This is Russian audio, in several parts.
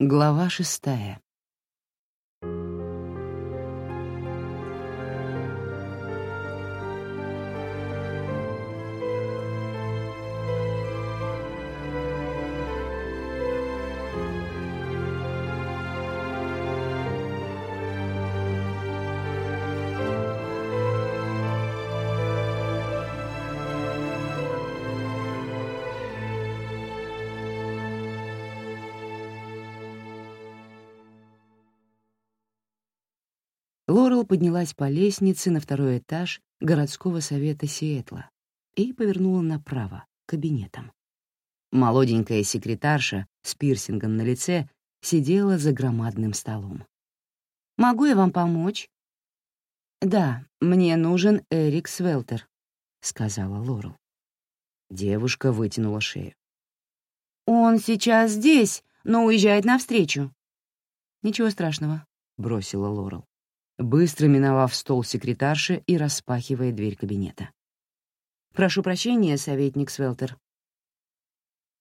Глава шестая. Лорел поднялась по лестнице на второй этаж городского совета Сиэтла и повернула направо, к кабинетам. Молоденькая секретарша с пирсингом на лице сидела за громадным столом. «Могу я вам помочь?» «Да, мне нужен Эрик Свелтер», — сказала Лорел. Девушка вытянула шею. «Он сейчас здесь, но уезжает навстречу». «Ничего страшного», — бросила Лорел быстро миновав стол секретарши и распахивая дверь кабинета. «Прошу прощения, советник Свелтер».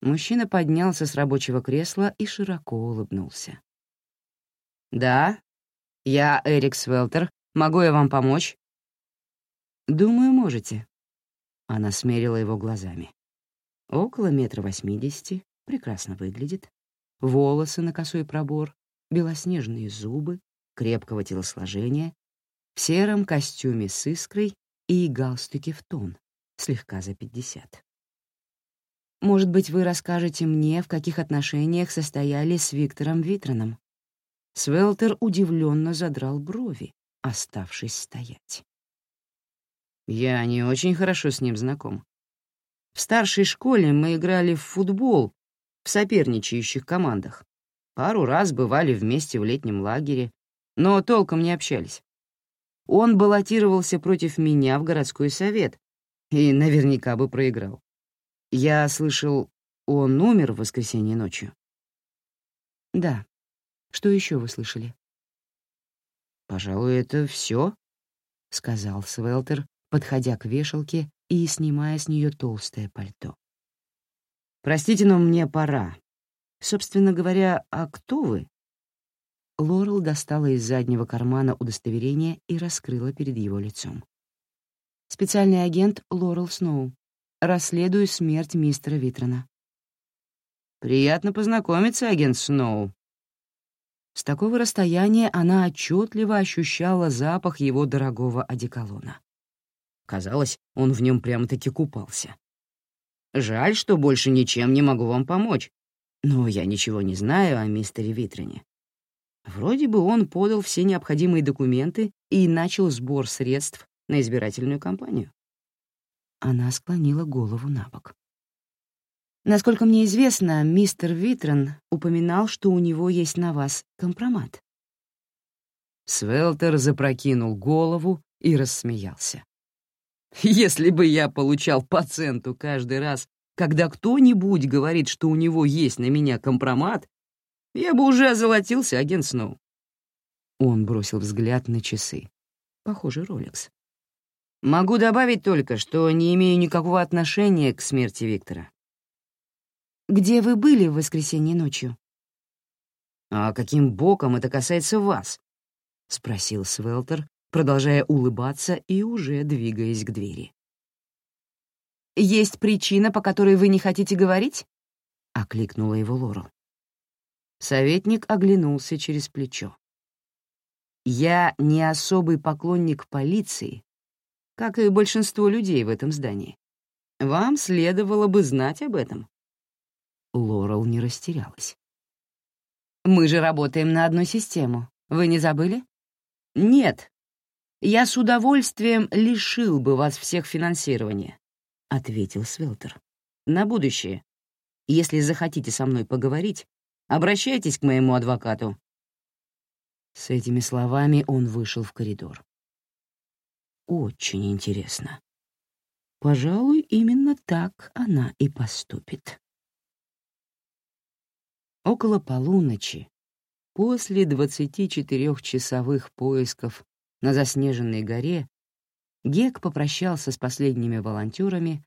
Мужчина поднялся с рабочего кресла и широко улыбнулся. «Да, я Эрик Свелтер. Могу я вам помочь?» «Думаю, можете». Она смерила его глазами. Около метра восьмидесяти, прекрасно выглядит. Волосы на косой пробор, белоснежные зубы, крепкого телосложения, в сером костюме с искрой и галстуке в тон, слегка за пятьдесят. Может быть, вы расскажете мне, в каких отношениях состояли с Виктором Витроном? Свелтер удивленно задрал брови, оставшись стоять. Я не очень хорошо с ним знаком. В старшей школе мы играли в футбол в соперничающих командах. Пару раз бывали вместе в летнем лагере, но толком не общались. Он баллотировался против меня в городской совет и наверняка бы проиграл. Я слышал, он умер в воскресенье ночью. Да. Что еще вы слышали? Пожалуй, это все, сказал Свелтер, подходя к вешалке и снимая с нее толстое пальто. Простите, но мне пора. Собственно говоря, а кто вы? Лорел достала из заднего кармана удостоверение и раскрыла перед его лицом. «Специальный агент Лорел Сноу. Расследую смерть мистера Витрона». «Приятно познакомиться, агент Сноу». С такого расстояния она отчетливо ощущала запах его дорогого одеколона. Казалось, он в нем прямо-таки купался. «Жаль, что больше ничем не могу вам помочь, но я ничего не знаю о мистере Витроне. Вроде бы он подал все необходимые документы и начал сбор средств на избирательную кампанию. Она склонила голову на бок. Насколько мне известно, мистер Витрон упоминал, что у него есть на вас компромат. Свелтер запрокинул голову и рассмеялся. «Если бы я получал по центу каждый раз, когда кто-нибудь говорит, что у него есть на меня компромат, я бы уже озолотился, агент Сноу. Он бросил взгляд на часы. Похоже, Ролекс. Могу добавить только, что не имею никакого отношения к смерти Виктора. Где вы были в воскресенье ночью? А каким боком это касается вас? спросил Свелтер, продолжая улыбаться и уже двигаясь к двери. Есть причина, по которой вы не хотите говорить? окликнула его Лорел. Советник оглянулся через плечо. «Я не особый поклонник полиции, как и большинство людей в этом здании. Вам следовало бы знать об этом». Лорел не растерялась. «Мы же работаем на одну систему. Вы не забыли?» «Нет. Я с удовольствием лишил бы вас всех финансирования», — ответил Свелтер. «На будущее. Если захотите со мной поговорить, Обращайтесь к моему адвокату». С этими словами он вышел в коридор. Очень интересно. Пожалуй, именно так она и поступит. Около полуночи, после 24-часовых поисков на заснеженной горе, Гек попрощался с последними волонтерами,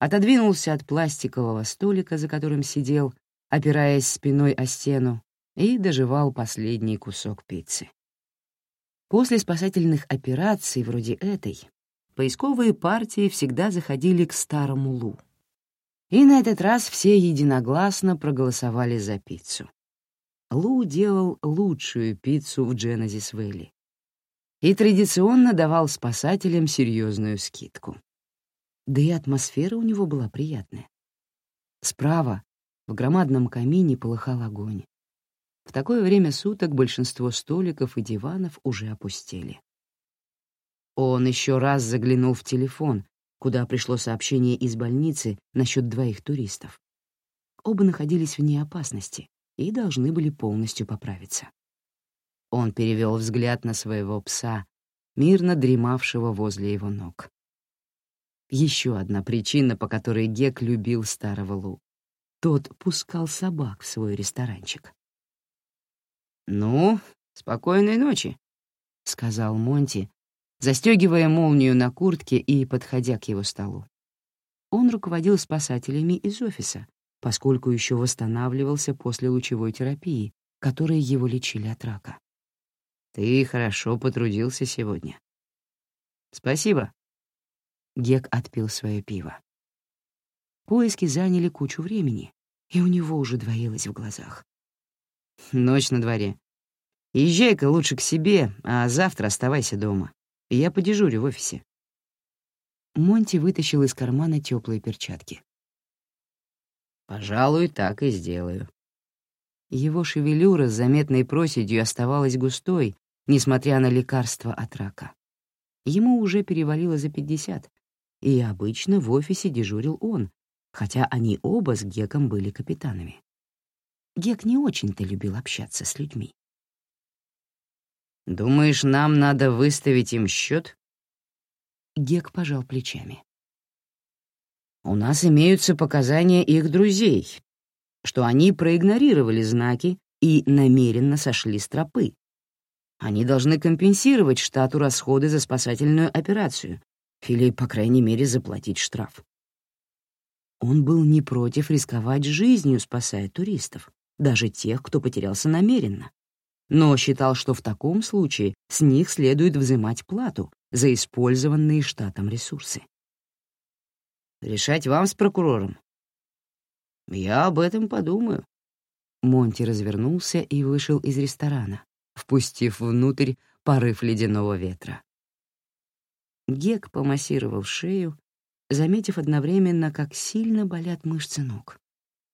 отодвинулся от пластикового столика, за которым сидел, опираясь спиной о стену, и доживал последний кусок пиццы. После спасательных операций вроде этой поисковые партии всегда заходили к старому Лу. И на этот раз все единогласно проголосовали за пиццу. Лу делал лучшую пиццу в Дженезис-Вэлли и традиционно давал спасателям серьезную скидку. Да и атмосфера у него была приятная. Справа в громадном камине полыхал огонь. В такое время суток большинство столиков и диванов уже опустели. Он еще раз заглянул в телефон, куда пришло сообщение из больницы насчет двоих туристов. Оба находились вне опасности и должны были полностью поправиться. Он перевел взгляд на своего пса, мирно дремавшего возле его ног. Еще одна причина, по которой Гек любил старого Лу. Тот пускал собак в свой ресторанчик. «Ну, спокойной ночи», — сказал Монти, застегивая молнию на куртке и подходя к его столу. Он руководил спасателями из офиса, поскольку еще восстанавливался после лучевой терапии, которой его лечили от рака. «Ты хорошо потрудился сегодня». «Спасибо», Гек отпил свое пиво. Поиски заняли кучу времени, и у него уже двоилось в глазах. «Ночь на дворе. Езжай-ка лучше к себе, а завтра оставайся дома. Я подежурю в офисе». Монти вытащил из кармана теплые перчатки. «Пожалуй, так и сделаю». Его шевелюра с заметной проседью оставалась густой, несмотря на лекарства от рака. Ему уже перевалило за пятьдесят, и обычно в офисе дежурил он, хотя они оба с Геком были капитанами. Гек не очень-то любил общаться с людьми. «Думаешь, нам надо выставить им счет? Гек пожал плечами. «У нас имеются показания их друзей, что они проигнорировали знаки и намеренно сошли с тропы. Они должны компенсировать штату расходы за спасательную операцию, или, по крайней мере, заплатить штраф. Он был не против рисковать жизнью, спасая туристов, даже тех, кто потерялся намеренно, но считал, что в таком случае с них следует взимать плату за использованные штатом ресурсы. «Решать вам с прокурором». «Я об этом подумаю». Монти развернулся и вышел из ресторана, впустив внутрь порыв ледяного ветра. Гек помассировал шею, заметив одновременно, как сильно болят мышцы ног.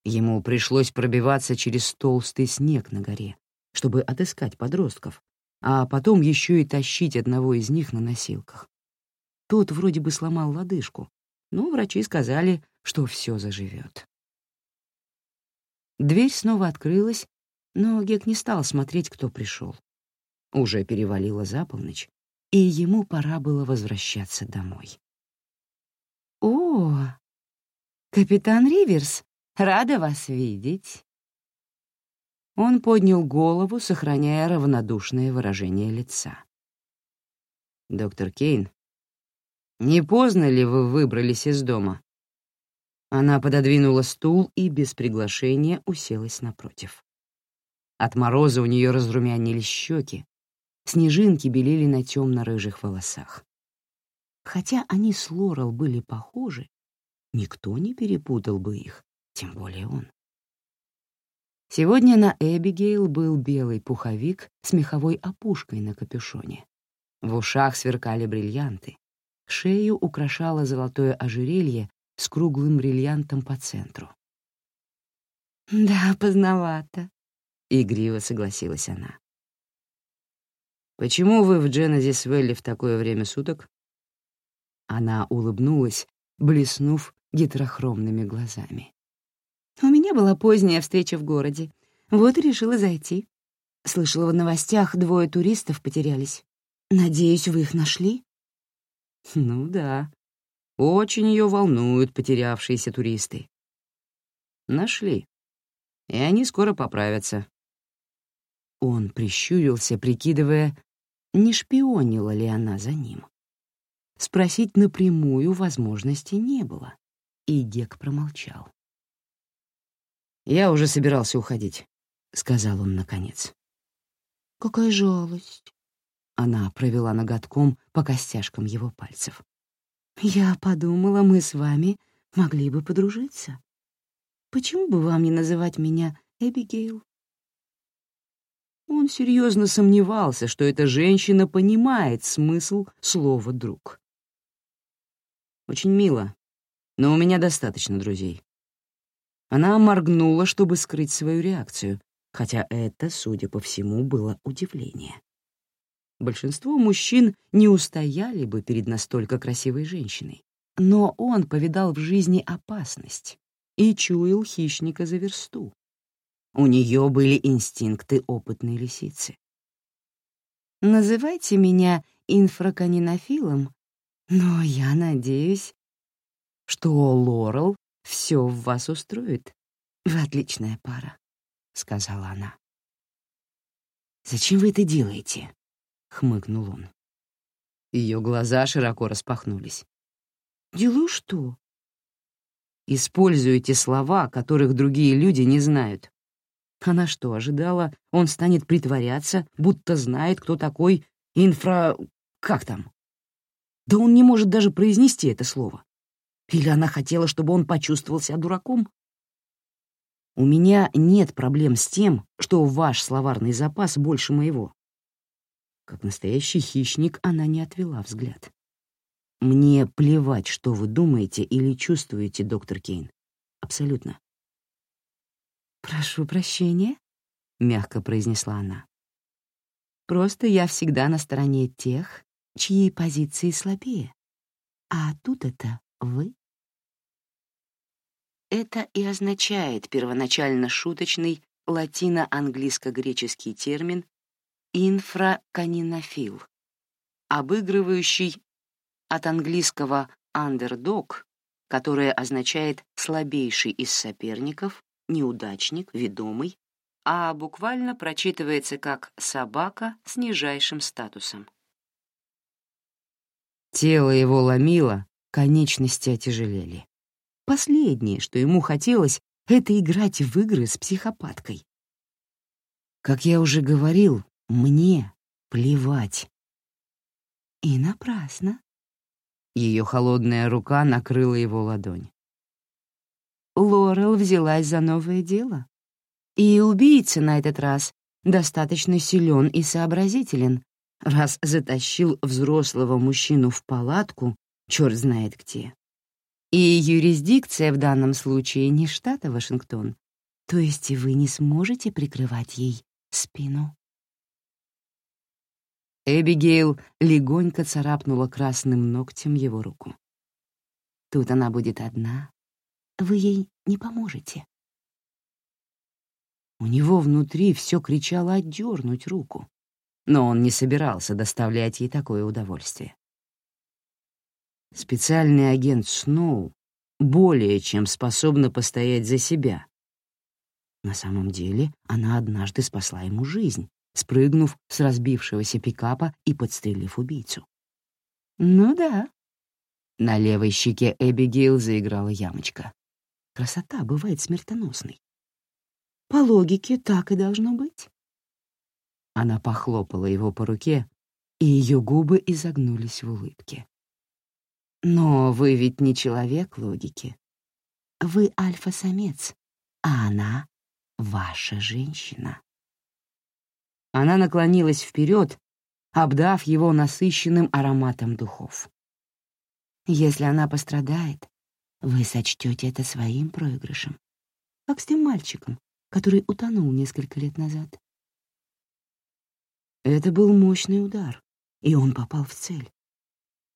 Ему пришлось пробиваться через толстый снег на горе, чтобы отыскать подростков, а потом еще и тащить одного из них на носилках. Тот вроде бы сломал лодыжку, но врачи сказали, что все заживет. Дверь снова открылась, но Гек не стал смотреть, кто пришел. Уже перевалило за полночь, и ему пора было возвращаться домой. «О, капитан Риверс, рада вас видеть!» Он поднял голову, сохраняя равнодушное выражение лица. «Доктор Кейн, не поздно ли вы выбрались из дома?» Она пододвинула стул и без приглашения уселась напротив. От мороза у нее разрумянились щеки, Снежинки белели на темно-рыжих волосах. Хотя они с Лорел были похожи, никто не перепутал бы их, тем более он. Сегодня на Эбигейл был белый пуховик с меховой опушкой на капюшоне. В ушах сверкали бриллианты. Шею украшало золотое ожерелье с круглым бриллиантом по центру. «Да, поздновато», — игриво согласилась она. «Почему вы в Дженезис Вэлли в такое время суток?» Она улыбнулась, блеснув гетерохромными глазами. «У меня была поздняя встреча в городе. Вот и решила зайти. Слышала в новостях, двое туристов потерялись. Надеюсь, вы их нашли?» «Ну да. Очень ее волнуют потерявшиеся туристы». «Нашли. И они скоро поправятся». Он прищурился, прикидывая, не шпионила ли она за ним. Спросить напрямую возможности не было, и Гек промолчал. «Я уже собирался уходить», — сказал он наконец. «Какая жалость!» Она провела ноготком по костяшкам его пальцев. «Я подумала, мы с вами могли бы подружиться. Почему бы вам не называть меня Эбигейл?» Он серьезно сомневался, что эта женщина понимает смысл слова «друг». «Очень мило, но у меня достаточно друзей». Она моргнула, чтобы скрыть свою реакцию, хотя это, судя по всему, было удивление. Большинство мужчин не устояли бы перед настолько красивой женщиной, но он повидал в жизни опасность и чуял хищника за версту. У нее были инстинкты опытной лисицы. «Называйте меня инфраканинофилом, но я надеюсь, что Лорел все в вас устроит. Вы отличная пара», — сказала она. «Зачем вы это делаете?» — хмыкнул он. Ее глаза широко распахнулись. «Делаю что?» «Используйте слова, которых другие люди не знают. Она что, ожидала, он станет притворяться, будто знает, кто такой инфра... как там? Да он не может даже произнести это слово. Или она хотела, чтобы он почувствовал себя дураком? У меня нет проблем с тем, что ваш словарный запас больше моего. Как настоящий хищник она не отвела взгляд. Мне плевать, что вы думаете или чувствуете, доктор Кейн. Абсолютно. «Прошу прощения», — мягко произнесла она. «Просто я всегда на стороне тех, чьи позиции слабее. А тут это вы». Это и означает первоначально шуточный латино-английско-греческий термин инфраканинофил, обыгрывающий от английского underdog, которое означает слабейший из соперников, неудачник, ведомый, а буквально прочитывается как «собака с нижайшим статусом». Тело его ломило, конечности отяжелели. Последнее, что ему хотелось, — это играть в игры с психопаткой. Как я уже говорил, мне плевать. И напрасно. Ее холодная рука накрыла его ладонь. Лорел взялась за новое дело. И убийца на этот раз достаточно силен и сообразителен, раз затащил взрослого мужчину в палатку, черт знает где. И юрисдикция в данном случае не штата Вашингтон, то есть вы не сможете прикрывать ей спину. Эбигейл легонько царапнула красным ногтем его руку. Тут она будет одна, вы ей не поможете. У него внутри все кричало отдернуть руку, но он не собирался доставлять ей такое удовольствие. Специальный агент Сноу более чем способна постоять за себя. На самом деле она однажды спасла ему жизнь, спрыгнув с разбившегося пикапа и подстрелив убийцу. «Ну да». На левой щеке Эбигейл заиграла ямочка красота бывает смертоносной. По логике, так и должно быть. Она похлопала его по руке, и ее губы изогнулись в улыбке. Но вы ведь не человек логики. Вы альфа-самец, а она — ваша женщина. Она наклонилась вперед, обдав его насыщенным ароматом духов. Если она пострадает, вы сочтете это своим проигрышем, как с тем мальчиком, который утонул несколько лет назад. Это был мощный удар, и он попал в цель.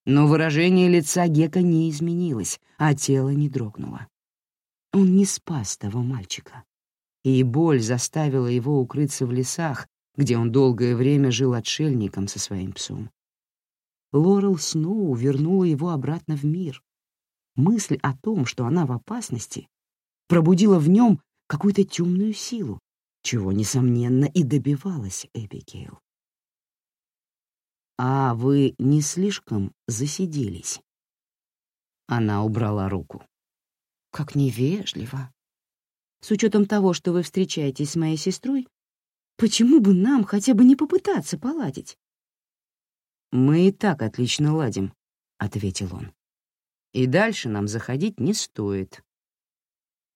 Но выражение лица Гека не изменилось, а тело не дрогнуло. Он не спас того мальчика, и боль заставила его укрыться в лесах, где он долгое время жил отшельником со своим псом. Лорел Сноу вернула его обратно в мир, мысль о том, что она в опасности, пробудила в нем какую-то темную силу, чего, несомненно, и добивалась Эбигейл. «А вы не слишком засиделись?» Она убрала руку. «Как невежливо. С учетом того, что вы встречаетесь с моей сестрой, Почему бы нам хотя бы не попытаться поладить? «Мы и так отлично ладим», — ответил он. «И дальше нам заходить не стоит».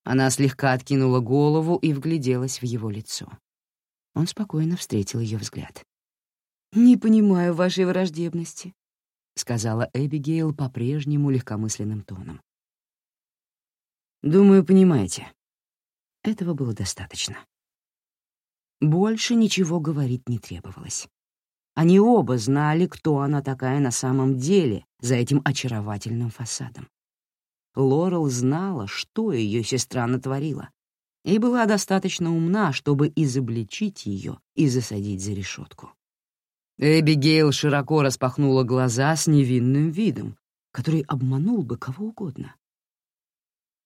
Она слегка откинула голову и вгляделась в его лицо. Он спокойно встретил ее взгляд. «Не понимаю вашей враждебности», — сказала Эбигейл по-прежнему легкомысленным тоном. «Думаю, понимаете. Этого было достаточно». Больше ничего говорить не требовалось. Они оба знали, кто она такая на самом деле за этим очаровательным фасадом. Лорел знала, что ее сестра натворила, и была достаточно умна, чтобы изобличить ее и засадить за решетку. Эбигейл широко распахнула глаза с невинным видом, который обманул бы кого угодно.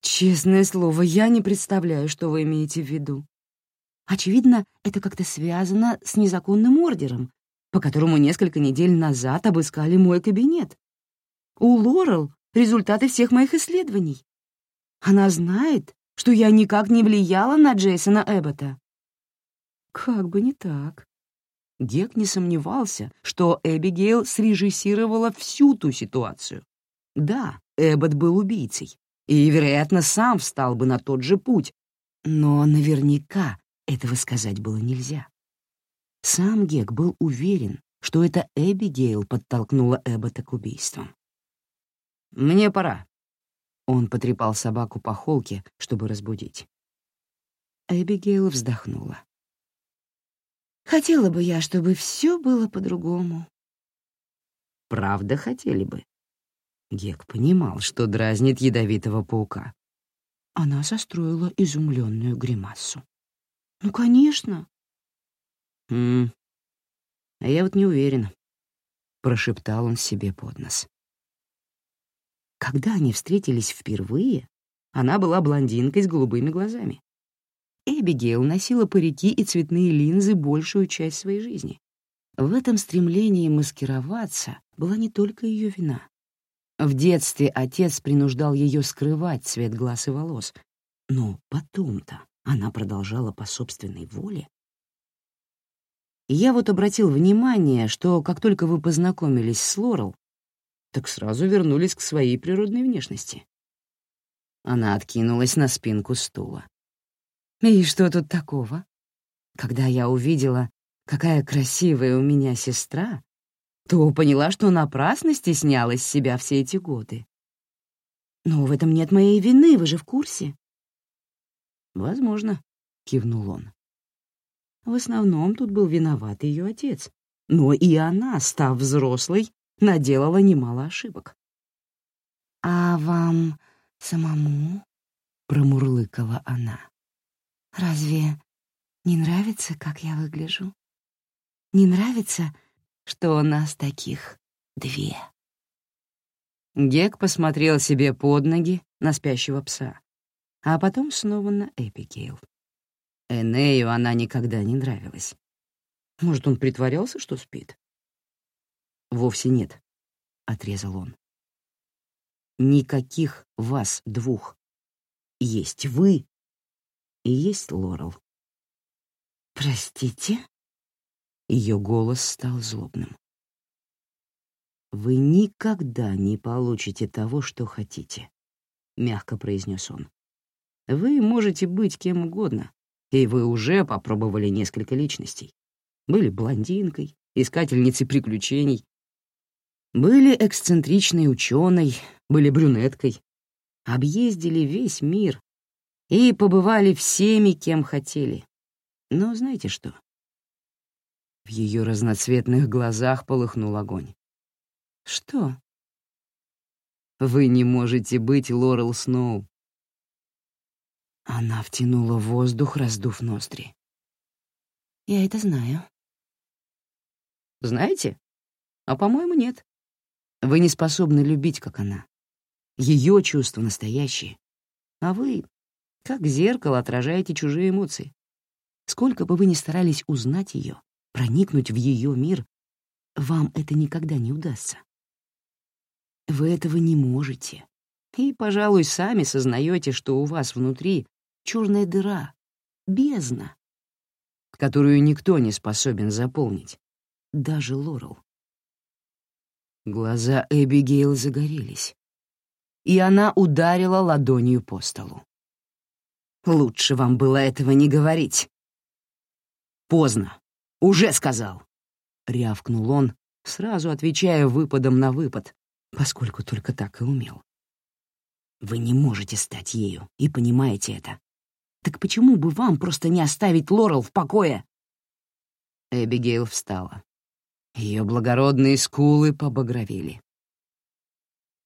«Честное слово, я не представляю, что вы имеете в виду. Очевидно, это как-то связано с незаконным ордером, по которому несколько недель назад обыскали мой кабинет. У Лорел результаты всех моих исследований. Она знает, что я никак не влияла на Джейсона Эббота. Как бы не так. Гек не сомневался, что Эбигейл срежиссировала всю ту ситуацию. Да, Эббот был убийцей, и, вероятно, сам встал бы на тот же путь, но наверняка этого сказать было нельзя. Сам Гек был уверен, что это Эбигейл подтолкнула Эббота к убийствам. «Мне пора». Он потрепал собаку по холке, чтобы разбудить. Эбигейл вздохнула. «Хотела бы я, чтобы все было по-другому». «Правда хотели бы?» Гек понимал, что дразнит ядовитого паука. Она состроила изумленную гримасу. «Ну, конечно». «М а я вот не уверен», — прошептал он себе под нос. Когда они встретились впервые, она была блондинкой с голубыми глазами. Эбигейл носила парики и цветные линзы большую часть своей жизни. В этом стремлении маскироваться была не только ее вина. В детстве отец принуждал ее скрывать цвет глаз и волос, но потом-то она продолжала по собственной воле. Я вот обратил внимание, что как только вы познакомились с Лорел, так сразу вернулись к своей природной внешности. Она откинулась на спинку стула. «И что тут такого? Когда я увидела, какая красивая у меня сестра, то поняла, что напрасно стеснялась себя все эти годы. Но в этом нет моей вины, вы же в курсе». «Возможно», — кивнул он. В основном тут был виноват ее отец, но и она, став взрослой, наделала немало ошибок. «А вам самому?» — промурлыкала она. «Разве не нравится, как я выгляжу? Не нравится, что у нас таких две?» Гек посмотрел себе под ноги на спящего пса, а потом снова на Эпикейл. Энею она никогда не нравилась. Может, он притворялся, что спит? «Вовсе нет», — отрезал он. «Никаких вас двух. Есть вы и есть Лорел». «Простите?» Ее голос стал злобным. «Вы никогда не получите того, что хотите», — мягко произнес он. «Вы можете быть кем угодно, и вы уже попробовали несколько личностей. Были блондинкой, искательницей приключений, были эксцентричной ученой, были брюнеткой, объездили весь мир и побывали всеми, кем хотели. Но знаете что? В ее разноцветных глазах полыхнул огонь. Что? Вы не можете быть Лорел Сноу. Она втянула воздух, раздув ноздри. Я это знаю. Знаете? А, по-моему, нет. Вы не способны любить, как она. Ее чувства настоящие. А вы, как зеркало, отражаете чужие эмоции. Сколько бы вы ни старались узнать ее, проникнуть в ее мир, вам это никогда не удастся. Вы этого не можете. И, пожалуй, сами сознаете, что у вас внутри черная дыра, бездна. которую никто не способен заполнить, даже Лорел. Глаза Эбигейл загорелись, и она ударила ладонью по столу. «Лучше вам было этого не говорить». «Поздно. Уже сказал», — рявкнул он, сразу отвечая выпадом на выпад, поскольку только так и умел. «Вы не можете стать ею, и понимаете это. Так почему бы вам просто не оставить Лорел в покое?» Эбигейл встала. Ее благородные скулы побагровели.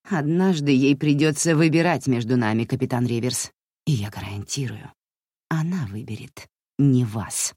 «Однажды ей придется выбирать между нами, капитан Риверс, и я гарантирую, она выберет не вас».